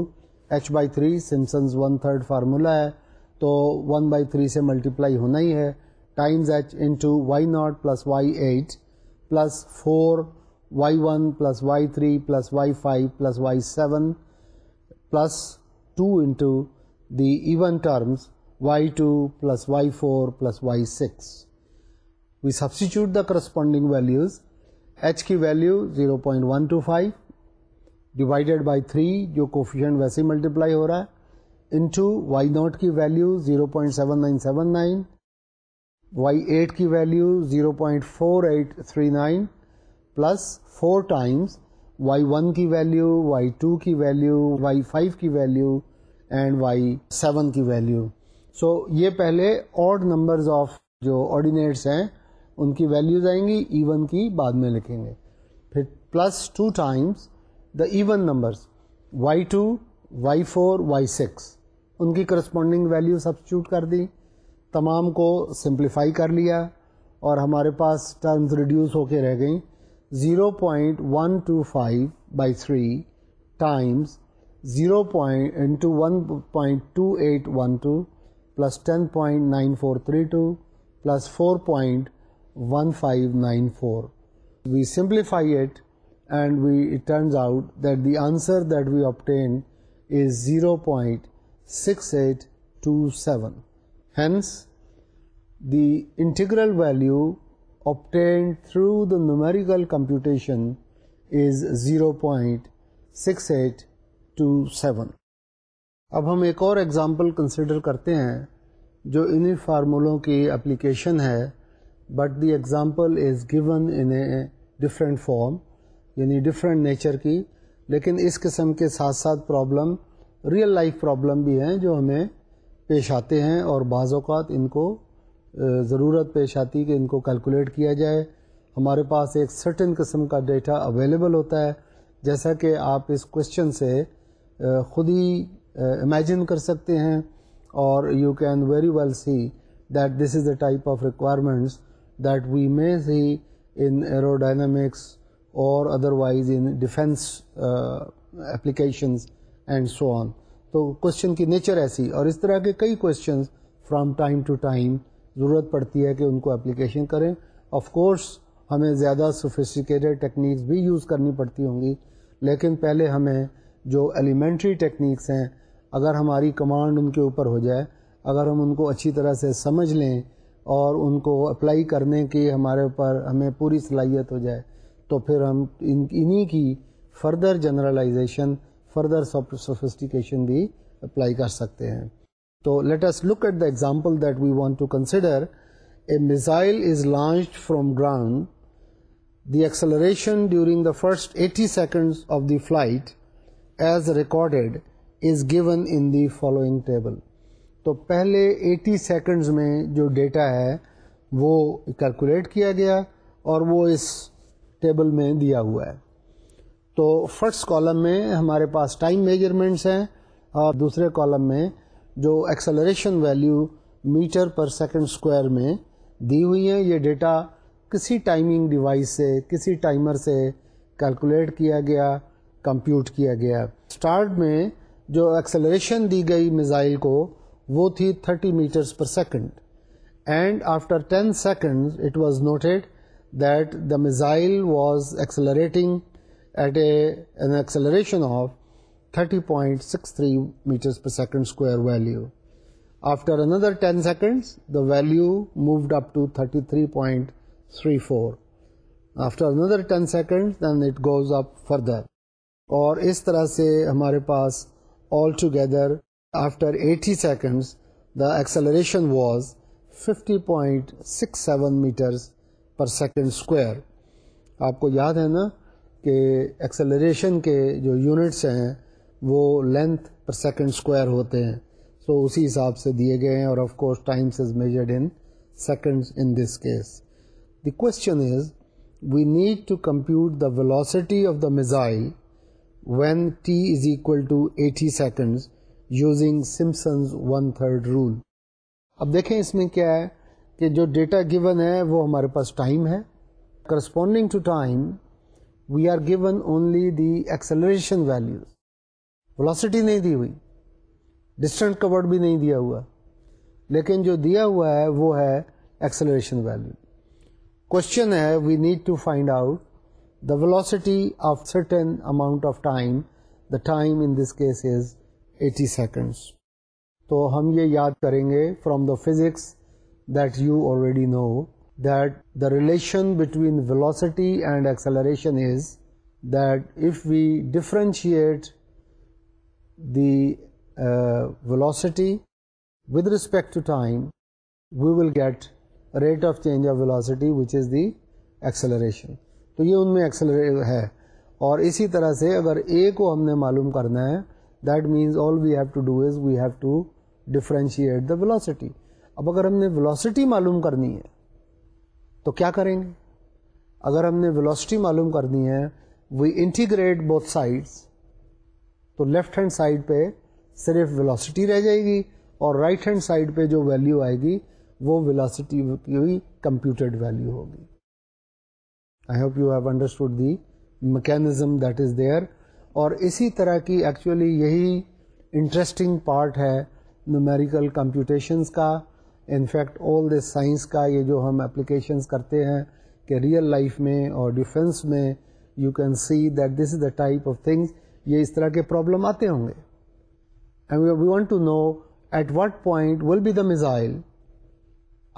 H by three Simpson's one third formula ہے تو one by three سے multiply ہونا ہی ہے times h into Y not plus Y eight plus four y one plus y three plus y five plus y seven plus two into the even terms y two plus Y four plus Y six we substitute the corresponding values h کی value zero point one to five divided by three جو coefficient ویسے ہی multiply ہو رہا ہے into Y naught کی value zero point seven nine seven nine y eight کی value zero point four eight three nine plus four times y one کی value y to کی ویلیو وائی فائیو کی value and y seven کی value so یہ پہلے odd numbers of جو ordinates ہیں ان کی ویلیوز آئیں گی ایون کی بعد میں لکھیں گے پھر plus two times the even numbers y two Y four y six ان کی کرسپونڈنگ ویلیو سبسٹیوٹ کر دی تمام کو سمپلیفائی کر لیا اور ہمارے پاس ٹرمز ریڈیوس ہو کے رہ گئیں zero point one to five by three times zero point into one point two eight one two plus 10.9432 plus 4.1594. We simplify it and it turns out that the answer that we obtained is 0.6827. Hence, the integral value obtained through the numerical computation is 0.6827. اب ہم ایک اور example consider کرتے ہیں جو انہیں فارمولوں کی اپلیکیشن ہے but the example is gone in a different form یعنی ڈفرینٹ نیچر کی لیکن اس قسم کے ساتھ ساتھ پرابلم ریئل لائف پرابلم بھی ہیں جو ہمیں پیش آتے ہیں اور بعض اوقات ان کو ضرورت پیش آتی کہ ان کو کیلکولیٹ کیا جائے ہمارے پاس ایک سرٹن قسم کا ڈیٹا اویلیبل ہوتا ہے جیسا کہ آپ اس کوشچن سے خود ہی امیجن کر سکتے ہیں اور you can very well see that this is a type of requirements that we may see in aerodynamics اور otherwise in defence applications and so on تو کوشچن کی نیچر ایسی اور اس طرح کے کئی questions from time to time ضرورت پڑتی ہے کہ ان کو اپلیکیشن کریں آف کورس ہمیں زیادہ سوفیسٹیکیٹڈ ٹیکنیکس بھی یوز کرنی پڑتی ہوں گی لیکن پہلے ہمیں جو ایلیمنٹری ٹیکنیکس ہیں اگر ہماری کمانڈ ان کے اوپر ہو جائے اگر ہم ان کو اچھی طرح سے سمجھ لیں اور ان کو اپلائی کرنے کی ہمارے اوپر ہمیں پوری صلاحیت ہو جائے تو پھر ہم ان انہی کی فردر جنرلائزیشن فردر سوفسٹیکیشن بھی اپلائی کر سکتے ہیں تو let us look at the example that we want to consider a missile is launch from ground the acceleration during the first eighty seconds of the flight as recorded is given in the following table تو پہلے eighty seconds میں جو data ہے وہ calculate کیا گیا اور وہ اس ٹیبل میں دیا ہوا ہے تو فرسٹ کالم میں ہمارے پاس ٹائم میجرمنٹس ہیں اور دوسرے کالم میں جو acceleration value metre per second square میں دی ہوئی ہیں یہ ڈیٹا کسی ٹائمنگ ڈیوائس سے کسی ٹائمر سے کیلکولیٹ کیا گیا کمپیوٹ کیا گیا اسٹارٹ میں جو ایکسلریشن دی گئی میزائل کو وہ تھی 30 matters per second and after 10 second it was noted that the missile was accelerating at a acceleration of 30.63 matters mattress per second square value after اندر 10 seconds the value moved up to 33.34 after اندر ten second then it goes up further اور اس طرح سے ہمارے پاس all together after eighty seconds the acceleration was fifty point six seven matters per second square آپ کو یاد ہے نا کہ ایکسلریشن کے جو یونٹس ہیں وہ لینتھ پر سیکنڈ اسکوائر ہوتے ہیں سو so, اسی حساب سے دیے گئے ہیں اور of course times is measured in seconds in this case the question is we need to compute the velocity of the missile when T is equal to eighty seconds using Simpson's one third rule اب دیکھیں اس میں کیا ہے کہ جو data given ہے وہ ہمارے پاس ٹائم ہے corresponding to time we are given only the acceleration values velocity نہیں دی ہوئی ڈسٹینٹ کورڈ بھی نہیں دیا ہوا لیکن جو دیا ہوا ہے وہ ہے ایکسلریشن ویلیو کوشچن ہے we need to find out the velocity of certain amount of time the time in this case is eighty seconds تو ہم یہ یاد کریں گے from the physics that you already know that the relation between velocity and acceleration is that if we differentiate the velocity with respect to time we will get rate of change of velocity which is the acceleration تو یہ ان میں accelerate ہے اور اسی طرح سے اگر اے کو ہم نے معلوم کرنا ہے that means all we have to do is we have to differentiate the velocity اب اگر ہم نے ولاسٹی معلوم کرنی ہے تو کیا کریں گے اگر ہم نے ولاسٹی معلوم کرنی ہے وی انٹیگریٹ بوتھ سائڈس تو لیفٹ ہینڈ سائڈ پہ صرف ولاسٹی رہ جائے گی اور رائٹ ہینڈ سائڈ پہ جو ویلیو آئے گی وہ ولاسٹی کی کمپیوٹرڈ ویلیو ہوگی I hope you have understood the mechanism that is there اور اسی طرح کی ایکچولی یہی انٹرسٹنگ پارٹ ہے نومیریکل کمپیوٹیشنس کا انفیکٹ آل دس سائنس کا یہ جو ہم اپلیکیشنس کرتے ہیں کہ ریئل لائف میں اور ڈیفینس میں you can see that this is the type of things یہ اس طرح کے پرابلم آتے ہوں گے and we want to know at what point will be the missile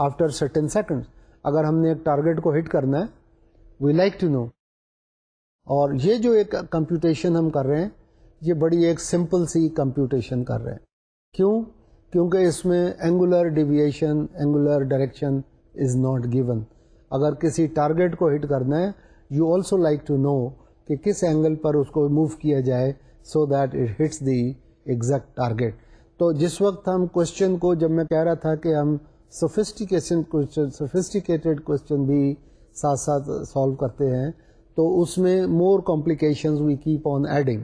after certain second اگر ہم نے ایک ٹارگیٹ کو ہٹ کرنا ہے وی لائک ٹو نو اور یہ جو ایک کمپیوٹیشن ہم کر رہے ہیں یہ بڑی ایک سمپل سی کمپیوٹیشن کر رہے ہیں کیوں کیونکہ اس میں angular deviation angular direction is not given اگر کسی ٹارگیٹ کو ہٹ کرنا ہے you also like to know کہ کس اینگل پر اس کو موو کیا جائے so that it hits the exact target تو جس وقت ہم کوشچن کو جب میں کہہ رہا تھا کہ ہم سوفسٹیکیشن سوفسٹیکیٹڈ کوشچن بھی ساتھ ساتھ سالو کرتے ہیں تو اس میں more complications we keep on adding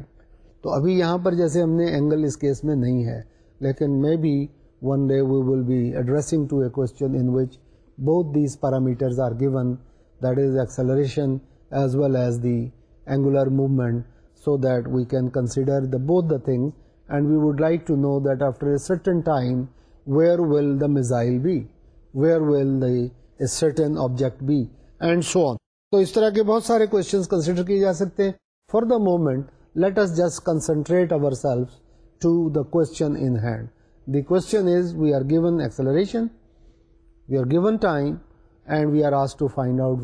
تو ابھی یہاں پر جیسے ہم نے اینگل اس کیس میں نہیں ہے لیکن may be one day we will be addressing to a question in which بہت these parameters are given that is acceleration as well as the angular movement so that we can consider the both the things and we would like to know that after a certain time where will the missile be where will the a certain object be and so on تو اس طرح کے بہت سارے questions consider کیے جا سکتے ہیں for the moment let us just concentrate our self to the question in hand the question is we we we are are are given given acceleration time and آس to find out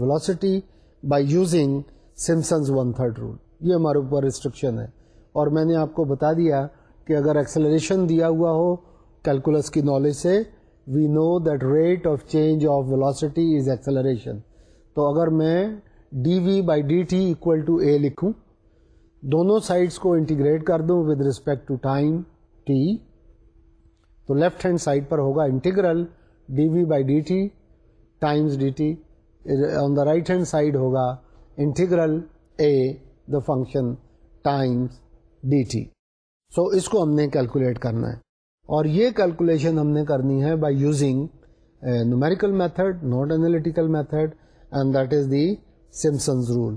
by using Simpson's one third rule یہ ہمارے اوپر restriction ہے اور میں نے آپ کو بتا دیا کہ اگر ایکسلریشن دیا ہوا ہو کیلکولس کی نالج سے we know that rate of change of velocity is acceleration تو اگر میں D we by D T equal to اے لکھوں دونوں سائڈس کو انٹیگریٹ کر دوں with respect to time T تو لیفٹ ہینڈ سائڈ پر ہوگا integral D we by D T times D T on the right hand side ہوگا integral a the function times D t so اس کو ہم نے کیلکولیٹ کرنا ہے اور یہ کیلکولیشن ہم نے کرنی ہے by using numerical method not analytical method and that is the Simpson's rule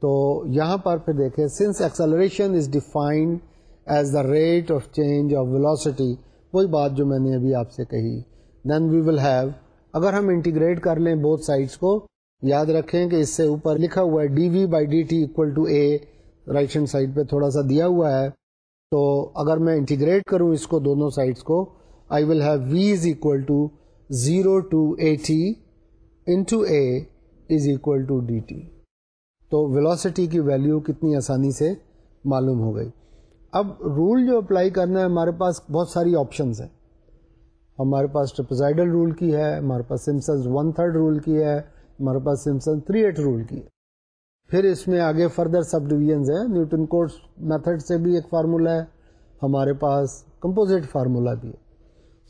تو یہاں پر پھر دیکھیں since acceleration is defined as the rate of change of velocity وہی بات جو میں نے ابھی آپ سے کہی دین وی ول ہیو اگر ہم انٹیگریٹ کر لیں بوتھ سائڈس کو یاد رکھیں کہ اس سے اوپر لکھا ہوا ہے D we by D T equal to a right hand side پہ تھوڑا سا دیا ہوا ہے تو اگر میں انٹیگریٹ کروں اس کو دونوں سائڈس کو I will have we is equal to zero to A T into a is equal to D T تو ویلوسٹی کی ویلیو کتنی آسانی سے معلوم ہو گئی اب رول جو اپلائی کرنا ہے ہمارے پاس بہت ساری آپشنز ہیں ہمارے پاس رول کی ہے ہمارے پاس سمسنز ون تھرڈ رول کی ہے ہمارے پاس سمسن تھری ایٹ رول کی ہے پھر اس میں آگے فردر سب ڈویژنز ہیں نیوٹن میتھڈ سے بھی ایک فارمولا ہے ہمارے پاس کمپوزٹ فارمولا بھی ہے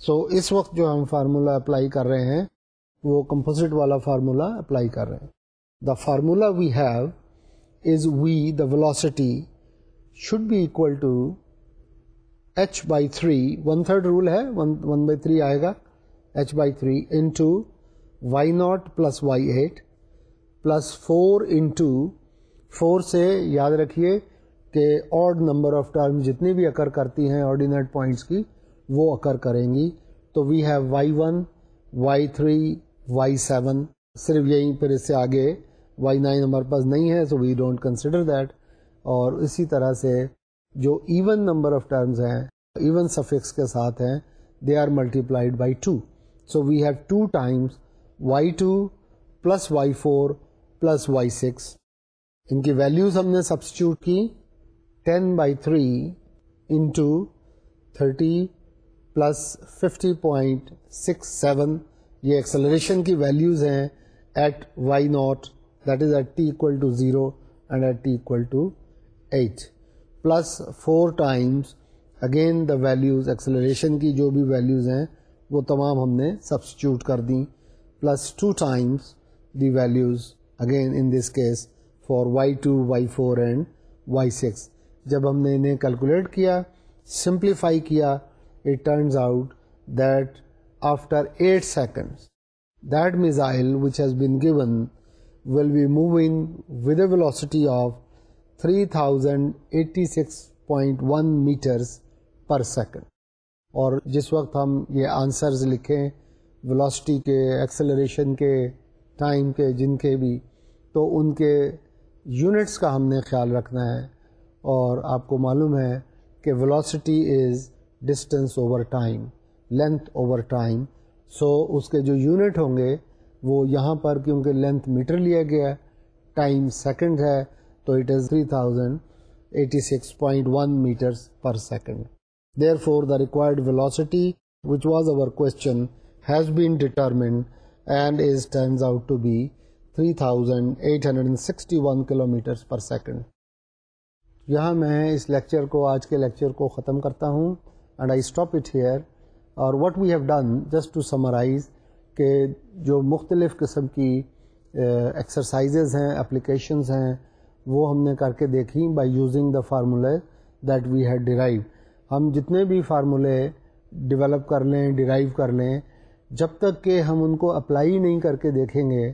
سو so, اس وقت جو ہم فارمولا اپلائی کر رہے ہیں وہ کمپوزٹ والا فارمولا اپلائی کر رہے ہیں the formula we have is we the velocity should be equal to H by three one third rule ہے ون بائی تھری آئے گا H by three into Y not plus Y eight plus four into four سے یاد رکھیے کہ odd number of term جتنی بھی اکر کرتی ہیں آرڈینیٹ پوائنٹس کی وہ اکر کریں گی تو we have Y one Y three Y seven صرف یہیں پھر اس سے آگے وائی نائن ہمارے پاس نہیں ہے so we don't consider that اور اسی طرح سے جو ایون نمبر آف ٹرمز ہیں ایون سفکس کے ساتھ ہیں they are multiplied by two so we have two times Y two plus Y four plus Y six ان کی ویلیوز ہم نے سبسٹیوٹ کی ten by three into thirty plus fifty point six seven یہ acceleration کی values ہیں at Y naught that is at T equal to zero and at T equal to eight plus four times again the values acceleration کی جو بھی values ہیں وہ تمام ہم نے سبسٹیوٹ کر دیں plus two times the values again in this case for Y two Y four and Y six جب ہم نے انہیں کیلکولیٹ کیا سمپلیفائی کیا it turns out that after eight seconds. That missile which has been given will be moving with a of of 3086.1 meters per second. Per second اور جس وقت ہم یہ آنسرز لکھیں ولاسٹی کے ایکسلریشن کے ٹائم کے جن کے بھی تو ان کے یونٹس کا ہم نے خیال رکھنا ہے اور آپ کو معلوم ہے کہ velocity is distance over time length over time so اس کے جو یونٹ ہوں گے وہ یہاں پر کیونکہ لینتھ میٹر لیا گیا ہے ٹائم سیکنڈ ہے تو it is three thousand eighty six point one per second therefore the required velocity which was our question has been determined and is turns out to be three thousand eight hundred and sixty one kilometre second یہاں میں اس lecture کو آج کے lecture کو ختم کرتا ہوں and I stop it here اور what we have done just to summarise کہ جو مختلف قسم کی ایکسرسائزز ہیں اپلیکیشنز ہیں وہ ہم نے کر کے دیکھیں بائی یوزنگ دا فارمولے دیٹ وی ہیڈ ڈیرائیو ہم جتنے بھی فارمولے ڈیولپ کر لیں ڈیرائیو کر لیں جب تک کہ ہم ان کو اپلائی نہیں کر کے دیکھیں گے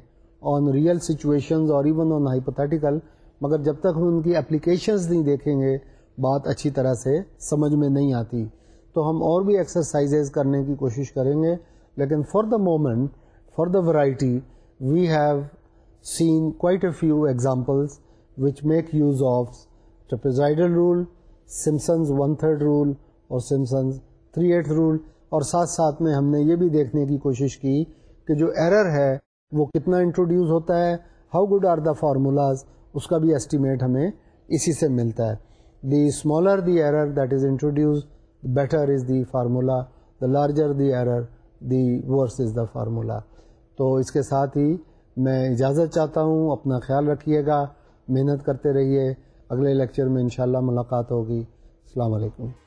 آن ریئل سچویشنز اور ایون آن ہائپوتھیٹیکل مگر جب تک ہم ان کی اپلیکیشنز نہیں دیکھیں گے بات اچھی طرح سے سمجھ میں نہیں آتی تو ہم اور بھی ایکسرسائزز کرنے کی کوشش کریں گے لیکن for the moment for the variety we have seen quite a few examples which make use of trapezoidal rule Simpson's one third rule اور سمسنز تھری ایٹ رول اور ساتھ ساتھ میں ہم نے یہ بھی دیکھنے کی کوشش کی کہ جو ایرر ہے وہ کتنا انٹروڈیوس ہوتا ہے how good are the formulas اس کا بھی اسٹیمیٹ ہمیں اسی سے ملتا ہے the smaller the error that is introduced better is the formula larger the error the worse is the formula تو اس کے ساتھ ہی میں اجازت چاہتا ہوں اپنا خیال رکھیے گا محنت کرتے رہیے اگلے لیکچر میں انشاءاللہ ملاقات ہوگی السلام علیکم